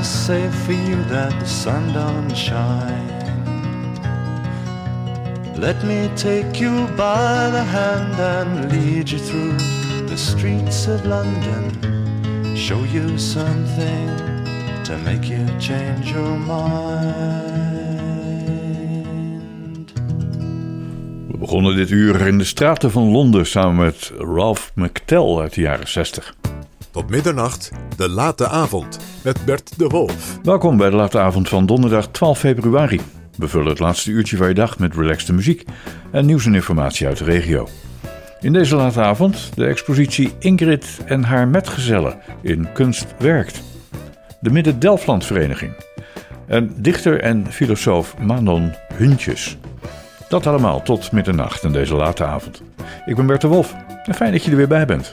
and say for you that the sun don't shine? Let me take you by the hand and lead you through the streets of London. Show you something to make you change your mind. We begonnen dit uur in de straten van Londen samen met Ralph McTell uit de jaren 60. Tot middernacht, de late avond, met Bert de Wolf. Welkom bij de late avond van donderdag 12 februari. We vullen het laatste uurtje van je dag met relaxte muziek en nieuws en informatie uit de regio. In deze late avond de expositie Ingrid en haar metgezellen in Kunst Werkt. De Midden-Delfland Vereniging. En dichter en filosoof Manon Huntjes. Dat allemaal tot middernacht in deze late avond. Ik ben Bert de Wolf en fijn dat je er weer bij bent.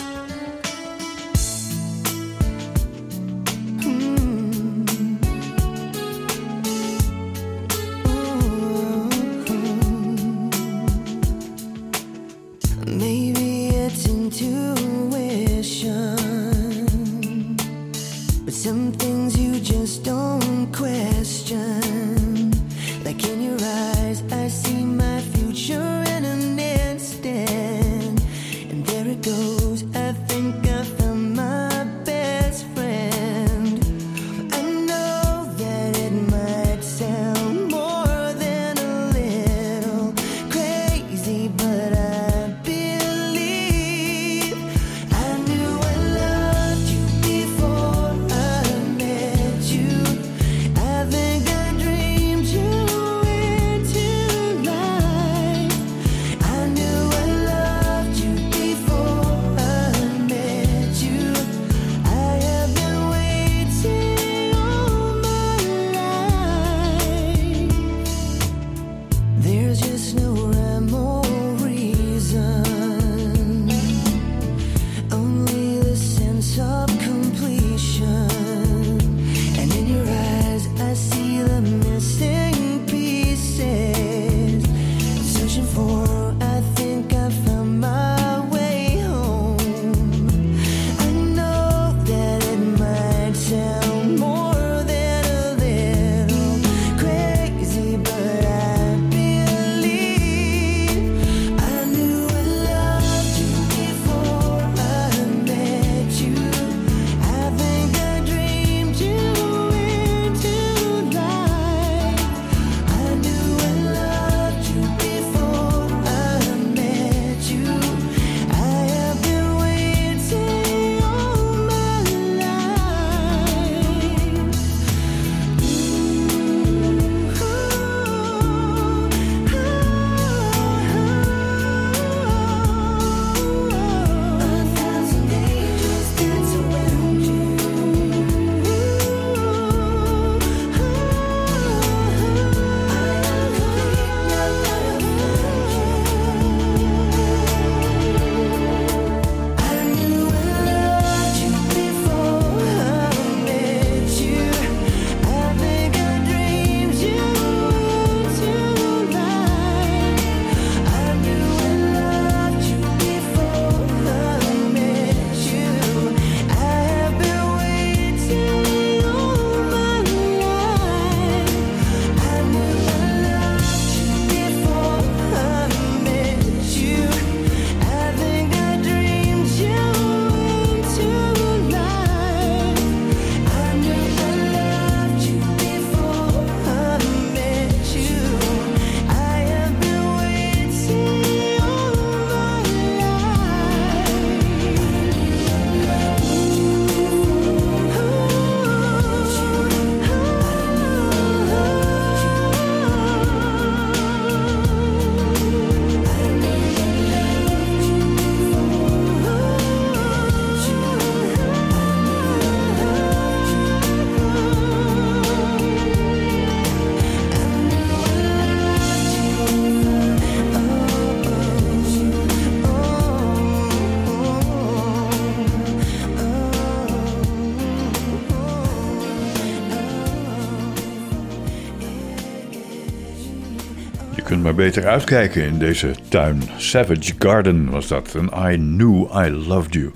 Maar beter uitkijken in deze tuin. Savage Garden was dat. En I Knew I Loved You.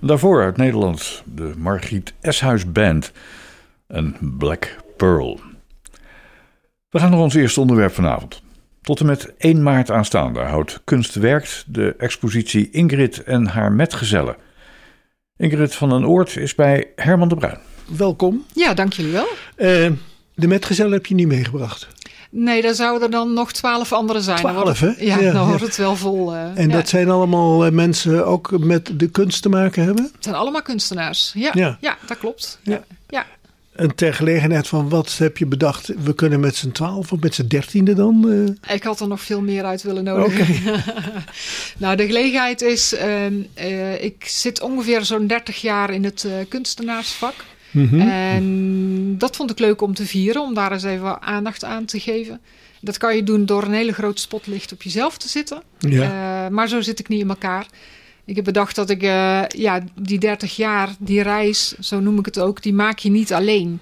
daarvoor uit Nederland de Margriet Eshuis Band en Black Pearl. We gaan naar ons eerste onderwerp vanavond. Tot en met 1 maart aanstaande houdt Kunstwerkt de expositie Ingrid en haar metgezellen. Ingrid van den Oort is bij Herman de Bruin. Welkom. Ja, dank jullie wel. Uh, de metgezellen heb je niet meegebracht. Nee, daar zouden er dan nog twaalf andere zijn. Twaalf, hè? Ja, dan wordt het wel vol. Uh, en dat zijn allemaal uh, mensen ook met de kunst te maken hebben? Het zijn allemaal kunstenaars, ja. Ja, dat klopt. Ja. ja. En ter gelegenheid van wat heb je bedacht? We kunnen met z'n twaalf of met z'n dertiende dan? Uh... Ik had er nog veel meer uit willen nodigen. Okay. nou, de gelegenheid is, ehm, ik zit ongeveer zo'n 30 jaar in het kunstenaarsvak. Mhm. En dat vond ik leuk om te vieren, om daar eens even aandacht aan te geven. Dat kan je doen door een hele grote spotlicht op jezelf te zitten. Ja. Uh, maar zo zit ik niet in elkaar. Ik heb bedacht dat ik uh, ja, die 30 jaar, die reis, zo noem ik het ook, die maak je niet alleen.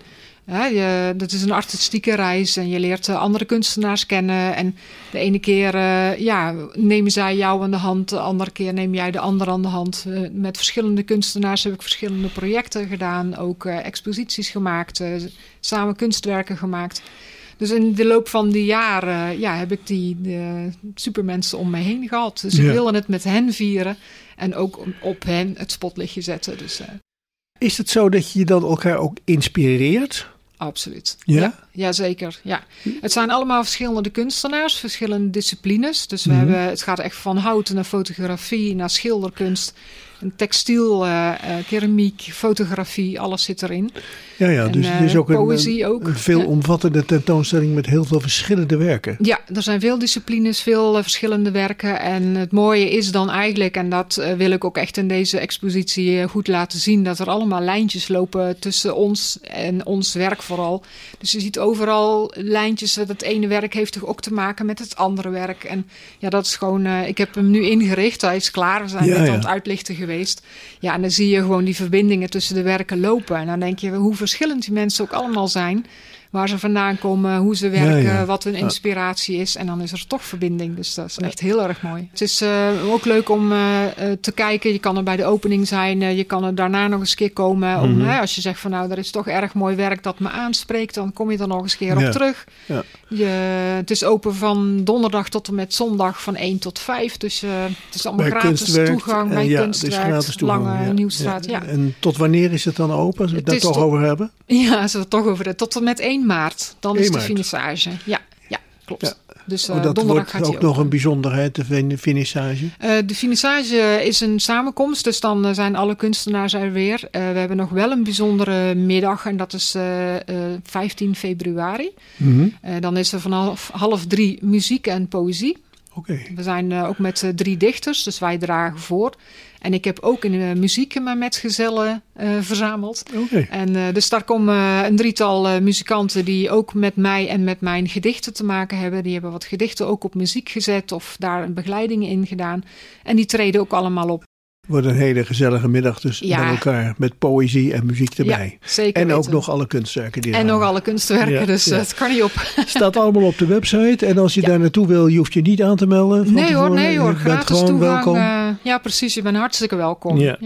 Ja, je, dat is een artistieke reis en je leert uh, andere kunstenaars kennen. En de ene keer uh, ja, nemen zij jou aan de hand, de andere keer neem jij de ander aan de hand. Uh, met verschillende kunstenaars heb ik verschillende projecten gedaan, ook exposities gemaakt, samen kunstwerken gemaakt. Dus in de loop van die jaren ja, heb ik die de supermensen om me heen gehad. Dus ik wilde het met hen vieren en ook op hen het spotlichtje zetten. Dus, is het zo dat je dan elkaar ook inspireert? Absoluut. Ja? ja? zeker. Ja. Het zijn allemaal verschillende kunstenaars, verschillende disciplines. Dus we mhm. hebben, het gaat echt van hout naar fotografie, naar schilderkunst textiel, uh, keramiek, fotografie, alles zit erin. Ja, ja dus het is ook, een, ook. een veelomvattende tentoonstelling met heel veel verschillende werken. Ja, er zijn veel disciplines, veel verschillende werken. En het mooie is dan eigenlijk, en dat wil ik ook echt in deze expositie goed laten zien, dat er allemaal lijntjes lopen tussen ons en ons werk vooral. Dus je ziet overal lijntjes. Het ene werk heeft toch ook te maken met het andere werk. En ja, dat is gewoon, ik heb hem nu ingericht, hij is klaar. We zijn ja, net aan het uitlichten geweest. Ja, en dan zie je gewoon die verbindingen tussen de werken lopen. En dan denk je hoe verschillend die mensen ook allemaal zijn waar ze vandaan komen, hoe ze werken, wat hun inspiratie is. En dan is er toch verbinding. Dus dat is echt heel erg mooi. Het is uh, ook leuk om uh, te kijken. Je kan er bij de opening zijn. Uh, je kan er daarna nog eens keer komen. Om, mm als je zegt van nou, er is toch erg mooi werk dat me aanspreekt. Dan kom je er nog eens keer op terug. Ja. Je, het is open van donderdag tot en met zondag van 1 tot 5. Dus het is allemaal bij gratis toegang bij ja, Kunstwerk. Lange Nieuwstraat. Ja. En tot wanneer is het dan open? Als we het, daar toch over hebben? Ja, als we het toch over hebben. Tot en met 1 maart. Dan is de finissage. Ja, ja klopt. Dus, uh, oh, dat wordt ook nog een bijzonderheid, de finissage? Uh, de finissage is een samenkomst, dus dan uh, zijn alle kunstenaars er weer. we hebben nog wel een bijzondere middag en dat is 15 februari. Mm -hmm. dan is er vanaf half drie muziek en poëzie. Okay. We zijn ook met drie dichters, dus wij dragen voor. En ik heb ook in de muziek mijn metgezellen uh, verzameld. Okay. En uh, dus daar komen een drietal muzikanten die ook met mij en met mijn gedichten te maken hebben. Die hebben wat gedichten ook op muziek gezet of daar een begeleiding in gedaan. En die treden ook allemaal op wordt een hele gezellige middag dus ja. bij elkaar. Met poëzie en muziek erbij. Ja, zeker en ook nog alle kunstwerken. Die en nog alle kunstwerken, dus het kan niet op. Staat allemaal op de website. En als je daar naartoe wil, je hoeft je niet aan te melden. Nee hoor, nee hoor. Gratis toegang. Welkom. Uh, ja, precies. Je bent hartstikke welkom. Ja.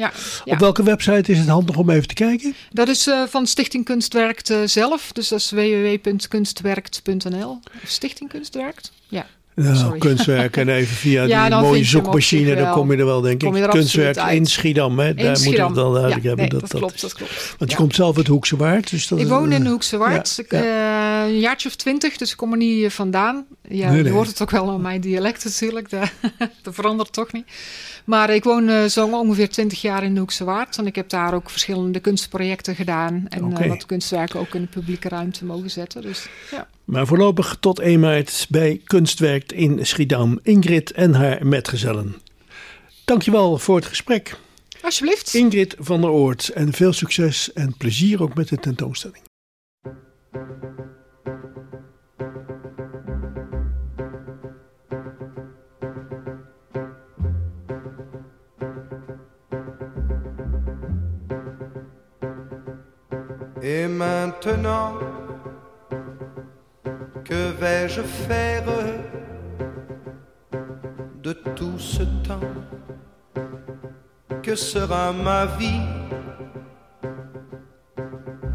Op welke website is het handig om even te kijken? Dat is uh, van Stichting Kunstwerkt uh, zelf. Dus dat is www.kunstwerkt.nl. Stichting Kunstwerkt? Ja. Ja, kunstwerk en even via die mooie zoekmachine, dan kom je er wel, denk ik. Kunstwerk in Schiedam, hè? daar moet je dan duidelijk hebben. dat, dat, klopt, dat klopt. Want je komt zelf uit Hoekse Waard. Dus dat ik woon in Hoekse Waard, uh, een jaartje of twintig, dus ik kom er niet vandaan. Ja, je hoort het ook wel aan mijn dialect natuurlijk, dat, dat verandert toch niet. Maar ik woon uh, zo ongeveer 20 jaar in Hoekse Waard. En ik heb daar ook verschillende kunstprojecten gedaan. En okay. uh, wat kunstwerken ook in de publieke ruimte mogen zetten. Dus, ja. Maar voorlopig tot 1 maart bij Kunstwerk in Schiedam. Ingrid en haar metgezellen. Dankjewel voor het gesprek. Alsjeblieft. Ingrid van der Oort. En veel succes en plezier ook met de tentoonstelling. Et maintenant, que vais-je faire de tout ce temps. Que sera ma vie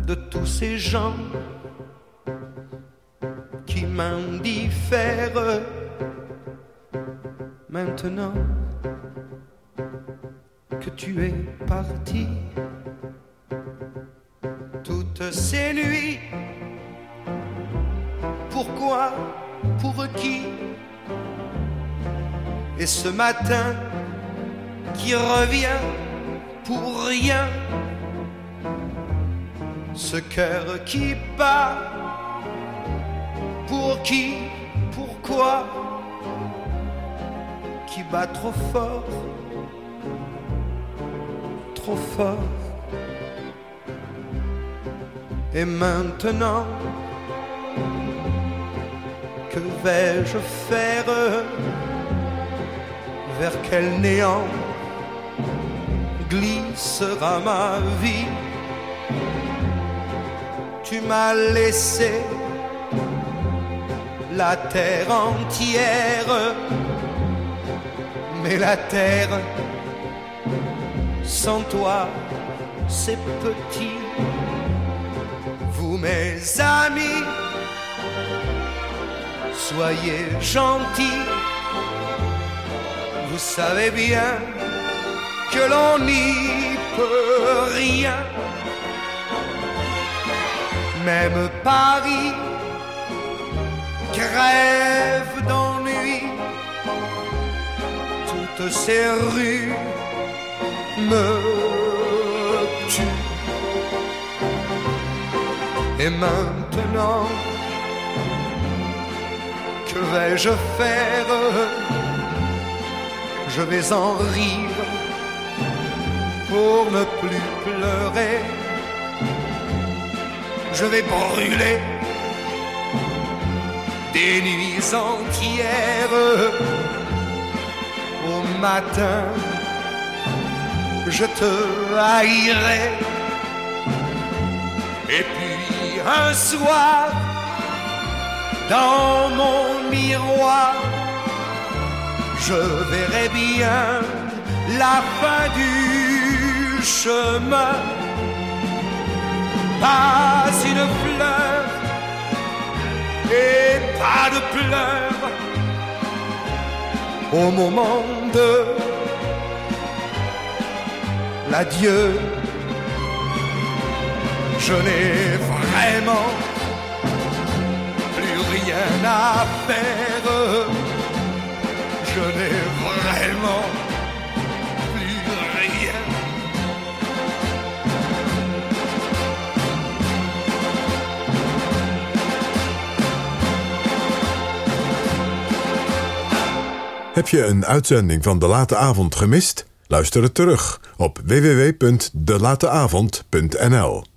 de tous ces gens qui m'indiffèrent maintenant que tu es parti toutes ces nuits pourquoi pour qui et ce matin qui revient pour rien. Ce cœur qui bat, pour qui, pourquoi, qui bat trop fort, trop fort. Et maintenant, que vais-je faire vers quel néant glissera ma vie. Tu m'as laissé la terre entière, mais la terre sans toi, c'est petit. Vous, mes amis, soyez gentils vous savez bien que l'on n'y peut rien. Même Paris crève d'ennui. Toutes ces rues me tuent. Et maintenant, vais-je faire? Je vais en rire pour ne plus pleurer. Je vais brûler des nuits entières. Au matin, je te haïrai. Et puis un soir, dans mon je verrai bien la fin du chemin. Pas une fleur et pas de pleurs au moment de l'adieu. Je n'ai vraiment je n'ai vraiment plus rien. Heb je een uitzending van De Late Avond gemist? Luister het terug op www.delateavond.nl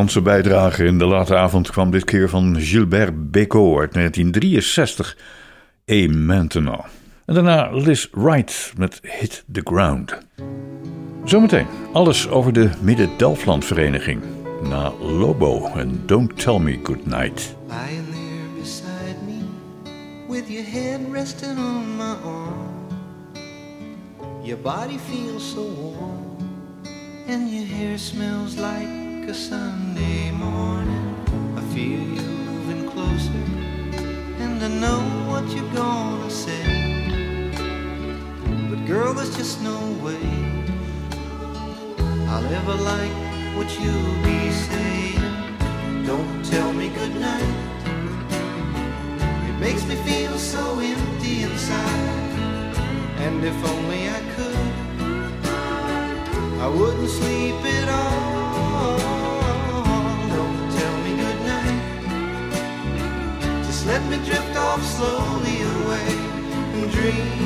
Franse bijdrage in de late avond kwam dit keer van Gilbert Bécaud uit 1963. Et maintenant. En daarna Liz Wright met Hit the Ground. Zometeen alles over de Midden-Delfland-vereniging. Na Lobo en Don't Tell Me Goodnight. Lying there beside me, with your head resting on my arm. Your body feels so warm, and your hair smells like a Sunday morning. I feel you moving closer, and I know what you're gonna say. But girl, there's just no way I'll ever like what you'll be saying. Don't tell me goodnight. It makes me feel so empty inside. And if only I could, I wouldn't sleep at all. Let me drift off slowly away and dream.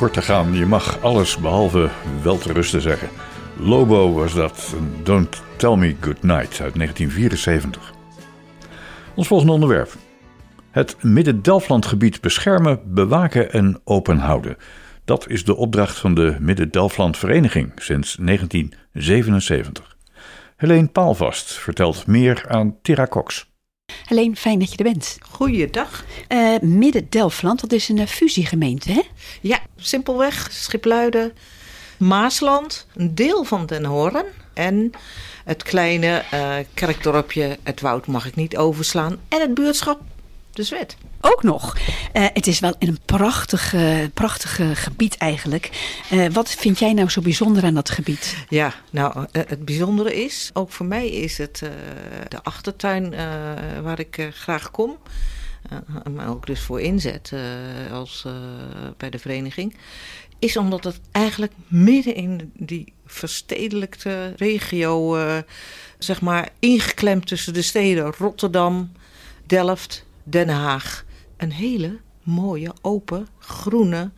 Kort te gaan, je mag alles behalve wel te zeggen. Lobo was dat, Don't Tell Me Goodnight uit 1974. Ons volgende onderwerp. Het Midden-Delflandgebied beschermen, bewaken en open houden. Dat is de opdracht van de Midden-Delfland Vereniging sinds 1977. Helene Paalvast vertelt meer aan Tira Cox. Alleen fijn dat je er bent. Goeiedag. Eh Midden-Delfland, dat is een eh, fusiegemeente, hè? Ja, simpelweg, Schipluiden, Maasland, een deel van Den Hoorn en het kleine eh, kerkdorpje Het Woud mag ik niet overslaan en het buurtschap De Zwet. Ook nog. Eh, het is wel in een prachtig, prachtig gebied eigenlijk. Eh, wat vind jij nou zo bijzonder aan dat gebied? Ja, nou, eh, het bijzondere is, ook voor mij is het de achtertuin waar ik graag kom. Maar ook dus voor inzet als, bij de vereniging. Is omdat het eigenlijk midden in die verstedelijkte regio, zeg maar, ingeklemd tussen de steden Rotterdam, Delft, Den Haag. Een hele mooie, open, groene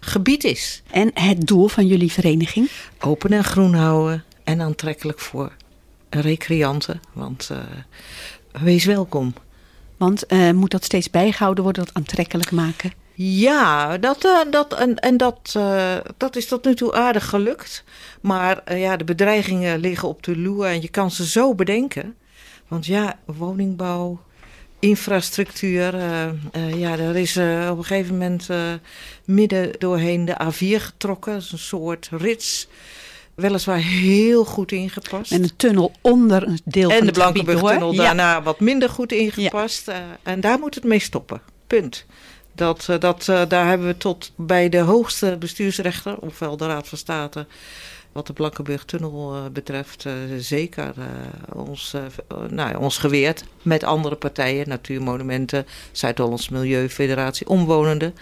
gebied is. En het doel van jullie vereniging? Open en groen houden en aantrekkelijk voor recreanten. Want eh, wees welkom. Want eh, moet dat steeds bijgehouden worden, dat aantrekkelijk maken? Ja, dat, eh, dat, en, en dat, dat is tot nu toe aardig gelukt. Maar ja, de bedreigingen liggen op de loer en je kan ze zo bedenken. Want ja, woningbouw, infrastructuur. eh, eh, ja, er is eh, op een gegeven moment midden doorheen de A4 getrokken. Dat is een soort rits. Weliswaar heel goed ingepast. En een tunnel onder een deel van En de Blankenburg-tunnel door. Ja. daarna wat minder goed ingepast. En daar moet het mee stoppen. Punt. Dat, dat, daar hebben we tot bij de hoogste bestuursrechter, ofwel de Raad van State, wat de Blankenburg-tunnel eh, betreft, eh, zeker eh, ons, nou, ja, ons geweerd. Met andere partijen, Natuurmonumenten, Zuid-Hollands Milieufederatie, Omwonenden.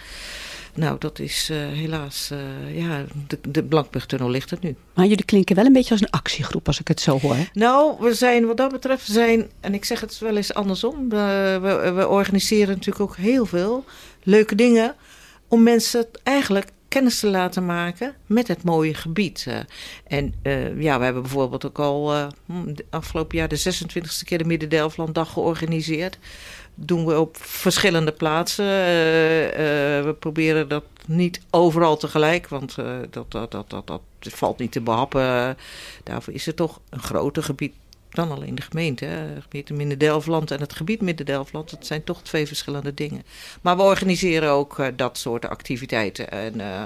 Nou, dat is helaas, ja, de, de Blankenburg-tunnel ligt het nu. Maar jullie klinken wel een beetje als een actiegroep als ik het zo hoor. Nou, we zijn wat dat betreft, zijn, en ik zeg het wel eens andersom, we, we, we organiseren natuurlijk ook heel veel leuke dingen om mensen eigenlijk kennis te laten maken met het mooie gebied. Eh, en eh, ja, we hebben bijvoorbeeld ook al de afgelopen jaar de 26e keer de Midden-Delflanddag georganiseerd. Doen we op verschillende plaatsen. We proberen dat niet overal tegelijk, want dat, dat, dat, dat, dat valt niet te behappen. Daarvoor is het toch een groter gebied dan alleen de gemeente. Hè. Het gebied Midden-Delfland en het gebied Midden-Delfland, dat zijn toch twee verschillende dingen. Maar we organiseren ook eh, dat soort activiteiten. En, eh,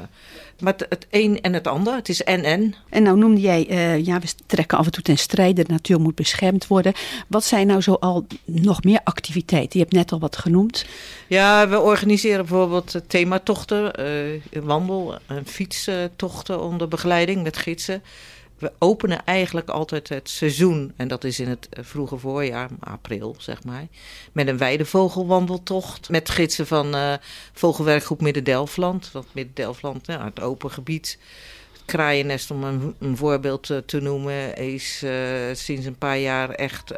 maar het, het een en het ander, het is en-en. En nou noemde jij, eh, ja, we trekken af en toe ten strijde, de natuur moet beschermd worden. Wat zijn nou zo al nog meer activiteiten? Je hebt net al wat genoemd. Ja, we organiseren bijvoorbeeld thematochten, wandel- en fietstochten onder begeleiding met gidsen. We openen eigenlijk altijd het seizoen, en dat is in het eh, vroege voorjaar, april zeg maar, met een weidevogelwandeltocht met gidsen van eh, Vogelwerkgroep Midden-Delfland. Want Midden-Delfland, ja, het open gebied, kraaiennest om een, voorbeeld eh, te noemen, is sinds een paar jaar echt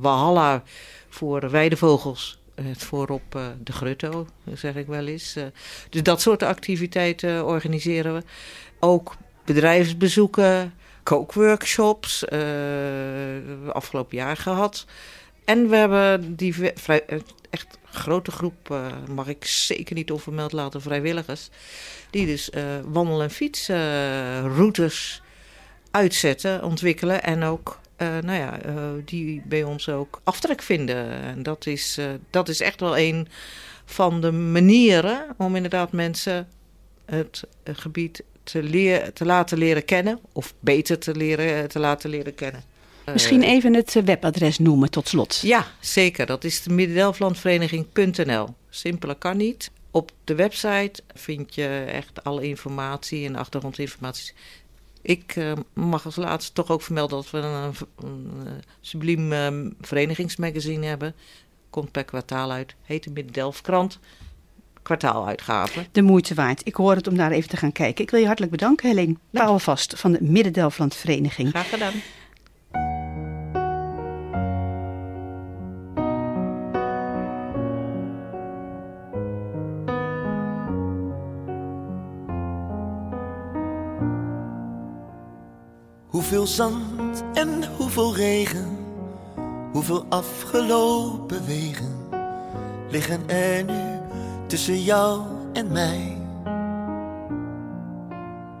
walhalla voor weidevogels. Het voorop de grutto, zeg ik wel eens. Dus dat soort activiteiten organiseren we. Ook bedrijfsbezoeken, kookworkshops, eh, afgelopen jaar gehad. En we hebben die eh, echt grote groep, eh, mag ik zeker niet onvermeld laten, vrijwilligers. Die dus wandel- en fietsroutes uitzetten, ontwikkelen en ook, nou ja, die bij ons ook aftrek vinden. En dat is, dat is echt wel een van de manieren om inderdaad mensen het gebied te, leer, te laten leren kennen, of beter te, leren, te laten leren kennen. Eh, Misschien even het eh, webadres noemen tot slot. ja, zeker. Dat is de Midden-Delflandvereniging.nl. Simpeler kan niet. Op de website vind je echt alle informatie en achtergrondinformatie. Ik eh, mag als laatste toch ook vermelden dat we een, een, eh, subliem eh, verenigingsmagazine hebben. Komt per kwartaal uit. Heet de Midden-Delfkrant. Kwartaaluitgave. De moeite waard. Ik hoor het om daar even te gaan kijken. Ik wil je hartelijk bedanken, Helene Pauwelvast van de Midden-Delfland Vereniging. Graag gedaan. Hoeveel zand en hoeveel regen, hoeveel afgelopen wegen liggen er nu tussen jou en mij.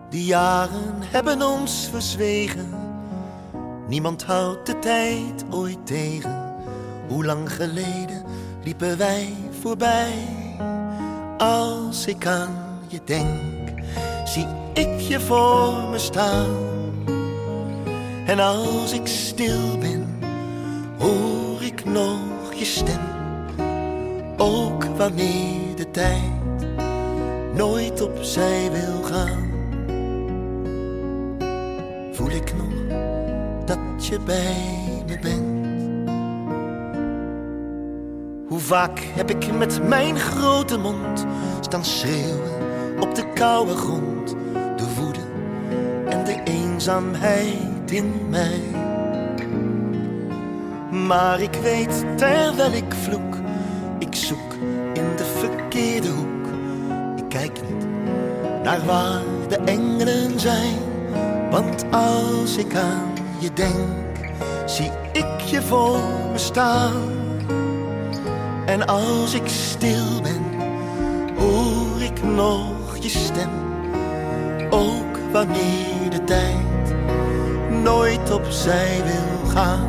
Die jaren hebben ons verzwegen, niemand houdt de tijd ooit tegen. Hoe lang geleden liepen wij voorbij? Als ik aan je denk, zie ik je voor me staan. En als ik stil ben, hoor ik nog je stem. Ook wanneer tijd nooit opzij wil gaan. Voel ik nog dat je bij me bent. Hoe vaak heb ik met mijn grote mond staan schreeuwen op de koude grond. De woede en de eenzaamheid in mij. Maar ik weet terwijl ik vloek, verkeerde hoek. Ik kijk niet naar waar de engelen zijn. Want als ik aan je denk, zie ik je voor me staan. En als ik stil ben, hoor ik nog je stem. Ook wanneer de tijd nooit opzij wil gaan.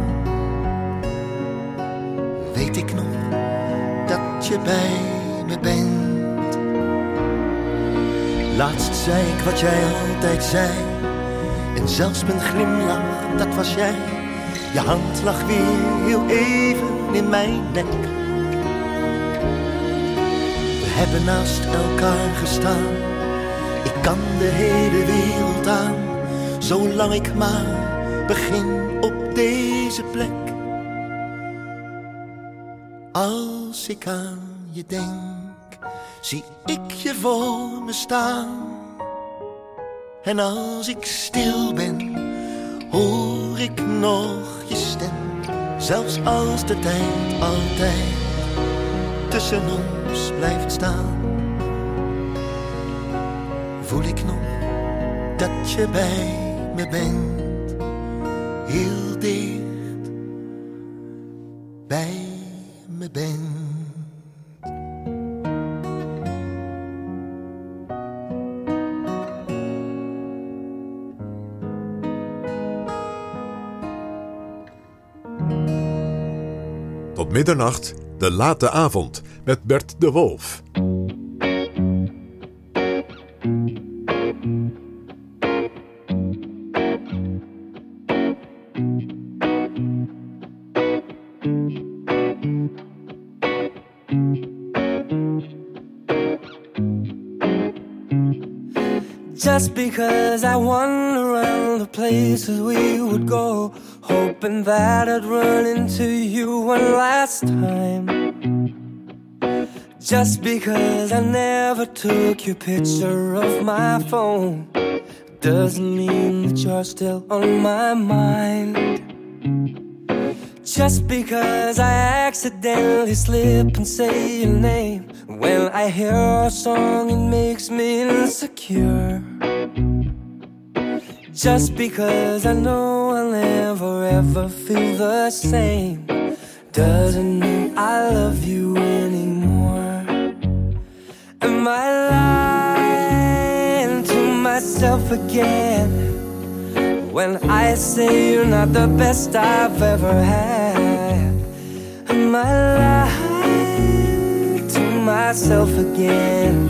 Weet ik nog dat je bij Laatst zei ik wat jij altijd zei. En zelfs mijn glimlach, dat was jij. Je hand lag weer heel even in mijn nek. We hebben naast elkaar gestaan. Ik kan de hele wereld aan, zolang ik maar begin op deze plek. Als ik aan je denk, zie ik je voor me staan. En als ik stil ben, hoor ik nog je stem. Zelfs als de tijd altijd tussen ons blijft staan. Voel ik nog dat je bij me bent, heel dicht bij me bent. Middernacht, de late avond, met Bert de Wolf. Just because I wander around the places we would go, hoping that I'd run into you one last time. Just because I never took your picture of my phone, doesn't mean that you're still on my mind. Just because I accidentally slip and say your name when I hear a song, it makes me insecure. Just because I know I'll never ever feel the same doesn't mean I love you anymore. Am I lying to myself again? When I say you're not the best I've ever had, am I lying to myself again?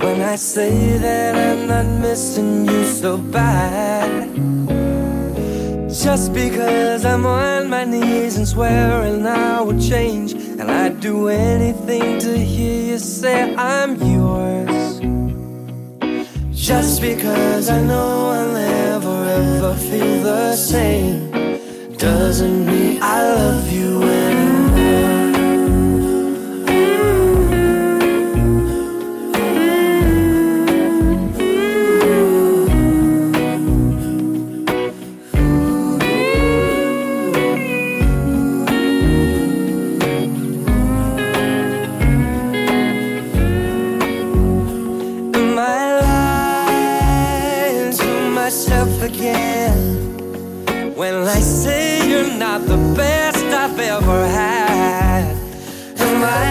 When I say that I'm not missing you so bad, just because I'm on my knees and swearing I would change, and I'd do anything to hear you say I'm yours. Just because I know I'll never ever feel the same doesn't mean I love you not the best I've ever had? Am I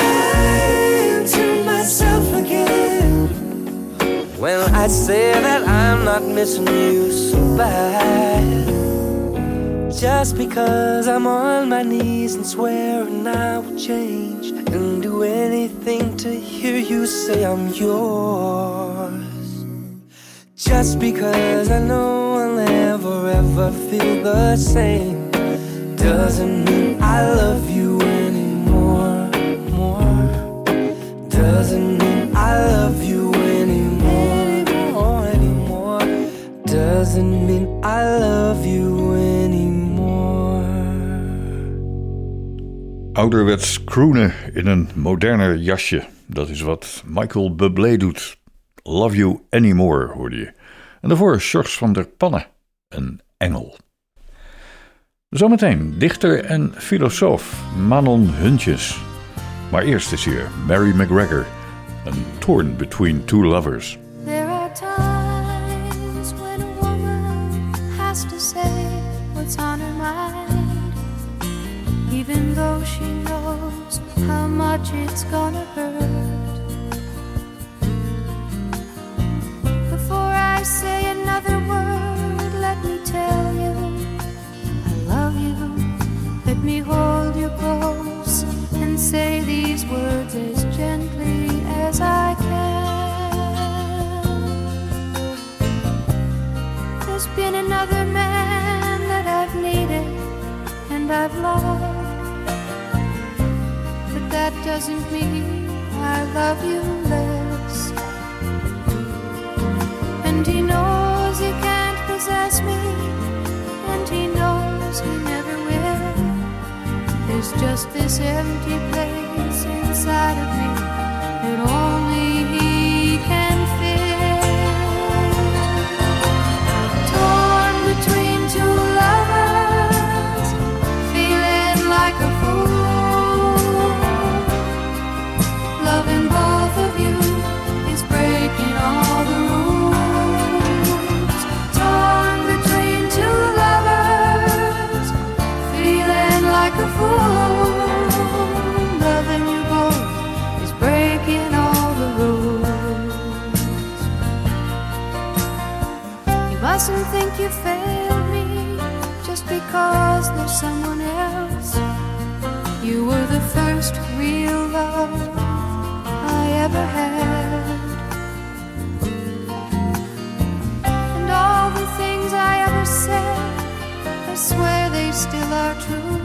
lying to myself again when I say that I'm not missing you so bad? Just because I'm on my knees and swearing I will change and do anything to hear you say I'm yours. Just because I know never ever feel the same doesn't mean I love you anymore. More doesn't mean I love you anymore. Anymore doesn't mean I love you anymore. Ouderwets croonen in een moderner jasje. Dat is wat Michael Bublé doet. Love You Anymore hoorde je. En daarvoor Sjors van der Pannen, een engel. Zometeen dichter en filosoof Manon Huntjes. Maar eerst is hier Mary McGregor, een torn between two lovers. There are times when a woman has to say what's on her mind, even though she knows how much it's gonna hurt. Before I say another word, me hold you close and say these words as gently as I can. There's been another man that I've needed and I've loved, but that doesn't mean I love you less. And he knows he can't possess me, There's just this empty place inside of me. That only think you failed me just because there's someone else. You were the first real love I ever had. And all the things I ever said, I swear they still are true.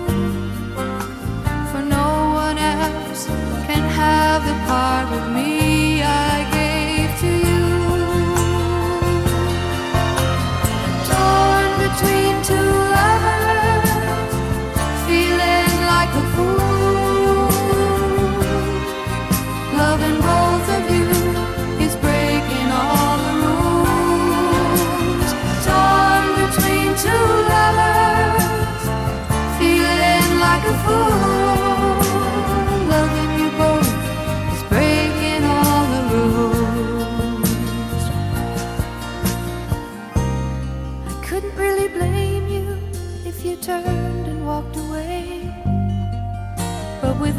For no one else can have the part of me I gave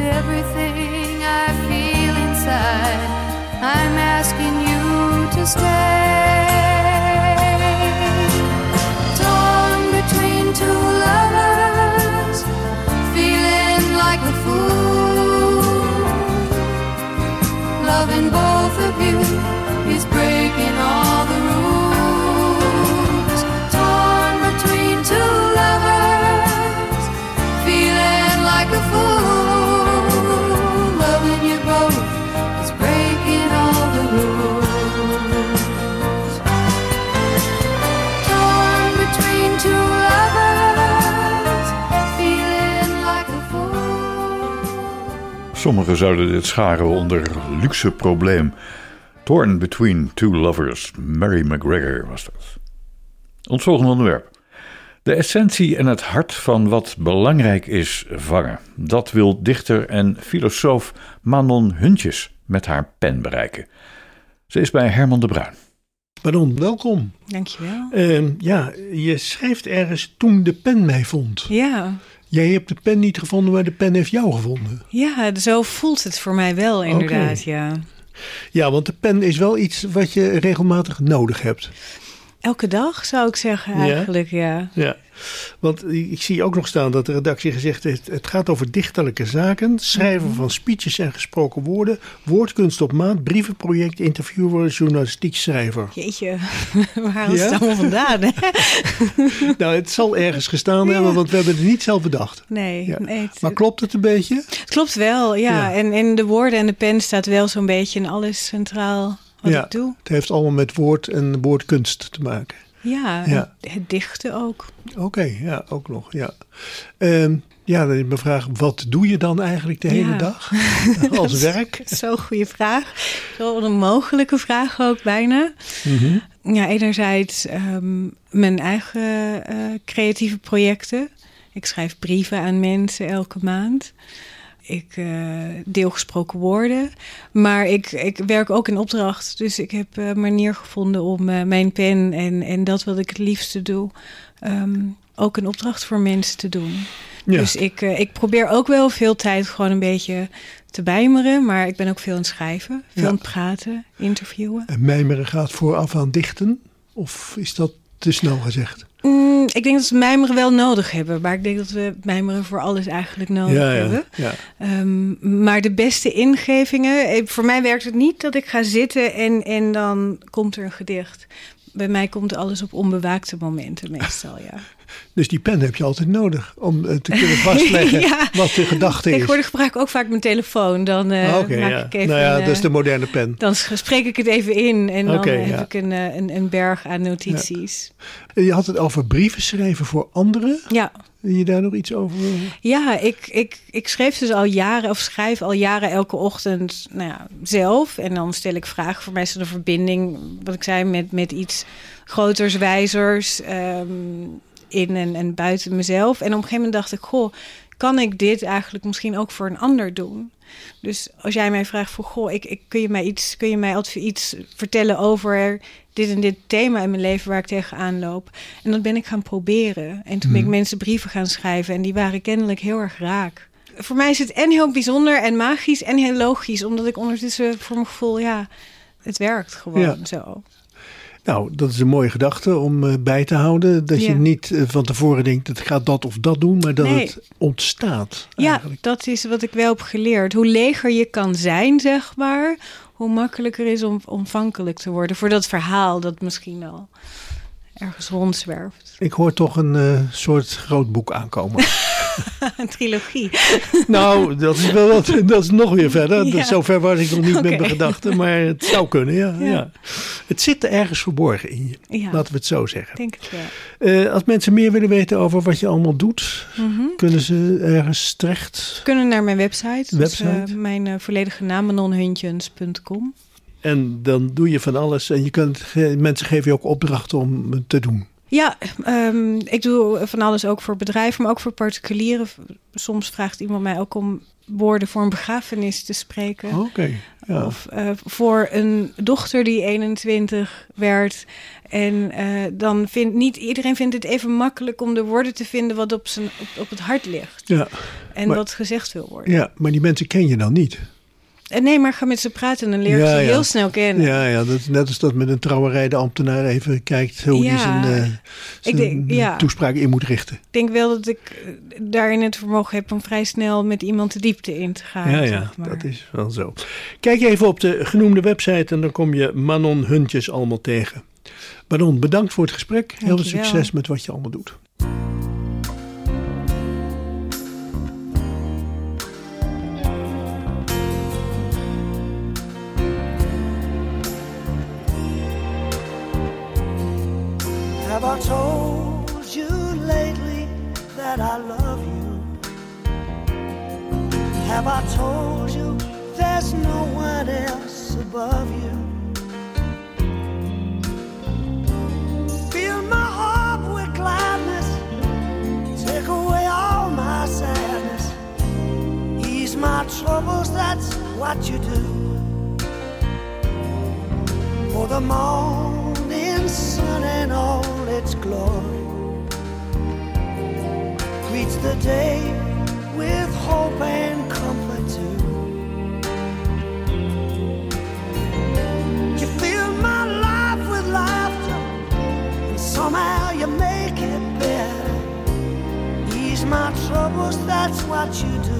everything I feel inside, I'm asking you to stay. Torn between two lovers, feeling like a fool. Loving both of you is breaking all Sommigen zouden dit scharen onder luxe probleem. Torn between two lovers. Mary McGregor was dat. Ons volgende onderwerp. De essentie en het hart van wat belangrijk is vangen. Dat wil dichter en filosoof Manon Huntjes met haar pen bereiken. Ze is bij Herman de Bruin. Pardon, welkom. Dankjewel. Ehm, ja, je schrijft ergens toen de pen mij vond. Ja, Jij hebt de pen niet gevonden, maar de pen heeft jou gevonden. ja, zo voelt het voor mij wel inderdaad, ja. Ja, want de pen is wel iets wat je regelmatig nodig hebt. Elke dag zou ik zeggen eigenlijk, ja. Ja, want ik zie ook nog staan dat de redactie gezegd heeft... het gaat over dichterlijke zaken, schrijven Mhm. van speeches en gesproken woorden... woordkunst op maat, brievenproject, interviewer, journalistiek schrijver. Jeetje, waar Ja? het allemaal vandaan? Hè? nou, het zal ergens gestaan hebben, want we hebben het niet zelf bedacht. Nee, Ja. nee het, Maar klopt het een beetje? het klopt wel, ja. Ja. En in de woorden en de pen staat wel zo'n beetje in alles centraal wat ja, ik doe. het heeft allemaal met woord en woordkunst te maken. Ja, het dichten ook. Oké, ja, ook nog, ja. Ehm, ja, dan is mijn vraag, wat doe je dan eigenlijk de hele dag als werk? Zo'n goede vraag. Zo'n onmogelijke vraag ook bijna. Mhm. Ja, enerzijds ehm, mijn eigen eh, creatieve projecten. Ik schrijf brieven aan mensen elke maand. Ik eh, deel gesproken woorden. Maar ik, ik werk ook in opdracht. Dus ik heb eh, een manier gevonden om eh, mijn pen en, en dat wat ik het liefste doe... ehm, ook een opdracht voor mensen te doen. Ja. Dus ik, eh, ik probeer ook wel veel tijd gewoon een beetje te bijmeren. Maar ik ben ook veel aan het schrijven. Veel Ja. aan het praten, interviewen. En mijmeren gaat vooraf aan dichten? Of is dat te snel gezegd? Mm, ik denk dat we mijmeren wel nodig hebben. Maar ik denk dat we mijmeren voor alles eigenlijk nodig ja, hebben. ja. Ehm, maar de beste ingevingen... eh, Voor mij werkt het niet dat ik ga zitten en, en dan komt er een gedicht. Bij mij komt alles op onbewaakte momenten meestal, ja. Dus die pen heb je altijd nodig om eh, te kunnen vastleggen Ja. wat de gedachte is. Tegenwoordig gebruik ik ook vaak mijn telefoon. Dan eh, Ah, maak ja. ik even nou ja, dat is eh, de moderne pen. Dan spreek ik het even in en dan eh, heb ja. ik een, eh, een, een berg aan notities. Je had het over brieven schrijven voor anderen. Ja, je daar nog iets over? ja ik, ik, ik schreef dus al jaren, of schrijf al jaren elke ochtend nou ja, zelf. En dan stel ik vragen. Voor er een verbinding, wat ik zei, met, met iets groters, wijzers ehm, in en, en buiten mezelf. En op een gegeven moment dacht ik, goh, kan ik dit eigenlijk misschien ook voor een ander doen? Dus als jij mij vraagt voor, goh, ik, ik, kun je mij iets, kun je mij adv- iets vertellen over dit en dit thema in mijn leven waar ik tegenaan loop? En dat ben ik gaan proberen. En toen ben ik mensen brieven gaan schrijven en die waren kennelijk heel erg raak. Voor mij is het en heel bijzonder en magisch en heel logisch, omdat ik ondertussen voor mijn gevoel, ja, het werkt gewoon Ja. zo. Nou, dat is een mooie gedachte om eh, bij te houden. Dat je Ja. niet eh, van tevoren denkt, het gaat dat of dat doen, maar dat Nee. het ontstaat. Ja, eigenlijk. dat is wat ik wel heb geleerd. Hoe leger je kan zijn, zeg maar, hoe makkelijker is om ontvankelijk te worden voor dat verhaal dat misschien al ergens rondzwerft. Ik hoor toch een eh, soort groot boek aankomen. Een trilogie. nou, dat is, wel wat, dat is nog weer verder. Ja. Dat, zover was ik nog niet met mijn gedachten, maar het zou kunnen, ja, ja. Ja. Het zit ergens verborgen in je, laten we het zo zeggen. denk het wel. Eh, als mensen meer willen weten over wat je allemaal doet, Mhm. kunnen ze ergens terecht? Ze kunnen naar mijn website. Dus, eh, Website? mijn eh, volledige naam, manonhuntjens.com. En dan doe je van alles en je kunt, mensen geven je ook opdrachten om het te doen. Ja, ehm, ik doe van alles ook voor bedrijven, maar ook voor particulieren. Soms vraagt iemand mij ook om woorden voor een begrafenis te spreken. Oké, ja. Of eh, voor een dochter die 21 werd. En eh, dan vindt niet iedereen vindt het even makkelijk om de woorden te vinden wat op, zijn, op, op het hart ligt. Ja, En Maar- wat gezegd wil worden. ja, maar die mensen ken je dan niet. En nee, maar ga met ze praten en dan leer je Ja, ze ja. heel snel kennen. Ja, ja, dat is net als dat met een trouwerij de ambtenaar even kijkt hoe hij Ja, zijn, eh, zijn denk- ja. toespraak in moet richten. Ik denk wel dat ik eh, daarin het vermogen heb om vrij snel met iemand de diepte in te gaan. Ja, ja, maar. dat is wel zo. Kijk even op de genoemde website en dan kom je Manon Huntjes allemaal tegen. Manon, bedankt voor het gesprek. Heel veel succes met wat je allemaal doet. I love you? Have I told you there's no one else above you? Fill my heart with gladness, take away all my sadness, ease my troubles, that's what you do. For the morning sun and all its glory greets the day with hope and comfort too. You fill my life with laughter, and somehow you make it better. Ease my troubles, that's what you do.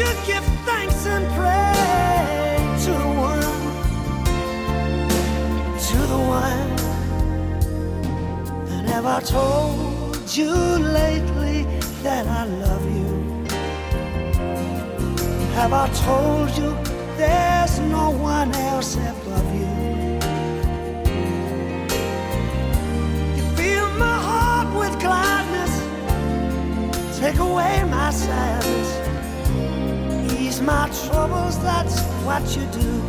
Should give thanks and pray to the one, to the one have I told you lately that I love you? Have I told you there's no one else above you? You fill my heart with gladness, take away my sadness, ease my troubles, that's what you do.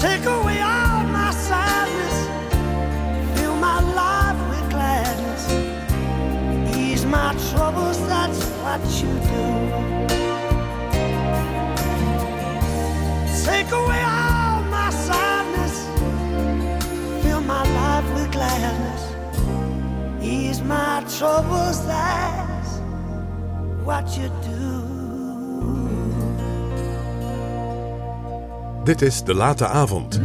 Take away all my sadness, fill my life with gladness, ease my troubles, that's what you do. Take away all my sadness, fill my life with gladness, ease my troubles, that's what you do. Dit is De Late Avond.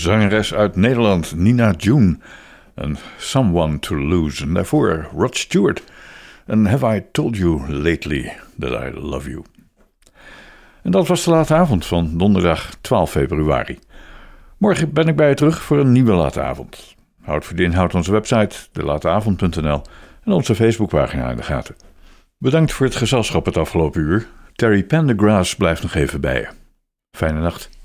Zangeres uit Nederland, Nina June. En Someone to Lose. En daarvoor Rod Stewart. En Have I Told You Lately That I Love You. En dat was de late avond van donderdag 12 februari. Morgen ben ik bij je terug voor een nieuwe late avond. Houd voor de inhoud onze website, delateavond.nl en onze Facebookpagina in de gaten. Bedankt voor het gezelschap het afgelopen uur. Terry Pendergrass blijft nog even bij je. Fijne nacht.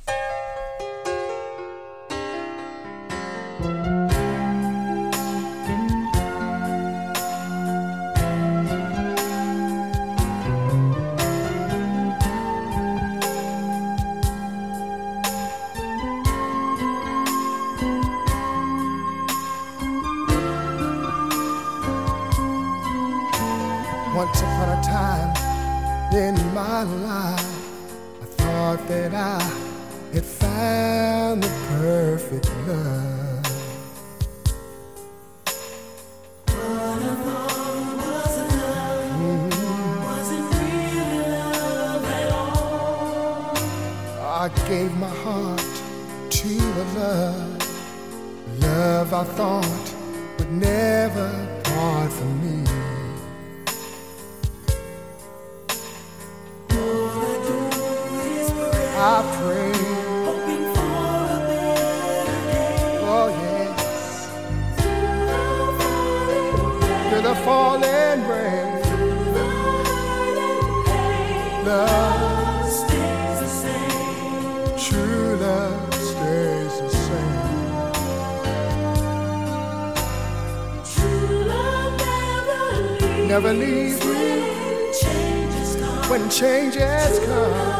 Never leaves. Never leaves me. When changes come.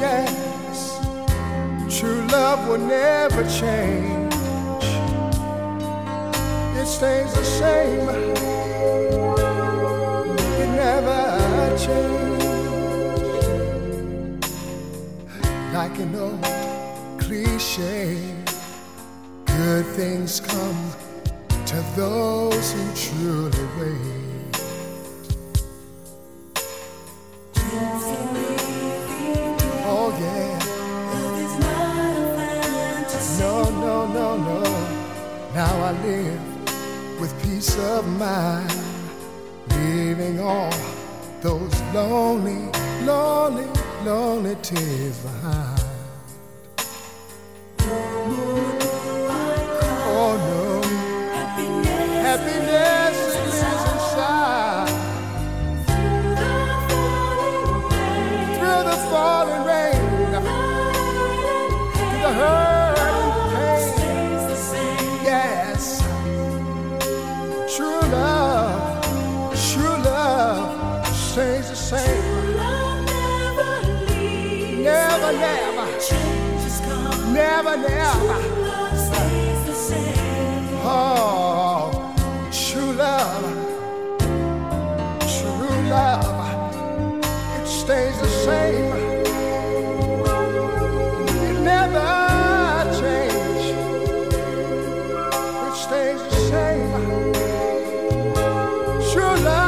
Yes, true love will never change. It stays the same. It never changes. Like an old cliche, good things come those who truly wait. Oh yeah. No, no, no, no. Now I live with peace of mind, leaving all those lonely, lonely, lonely tears behind. Never, never. Oh, true love, true love, it stays the same. It never changes. It stays the same. True love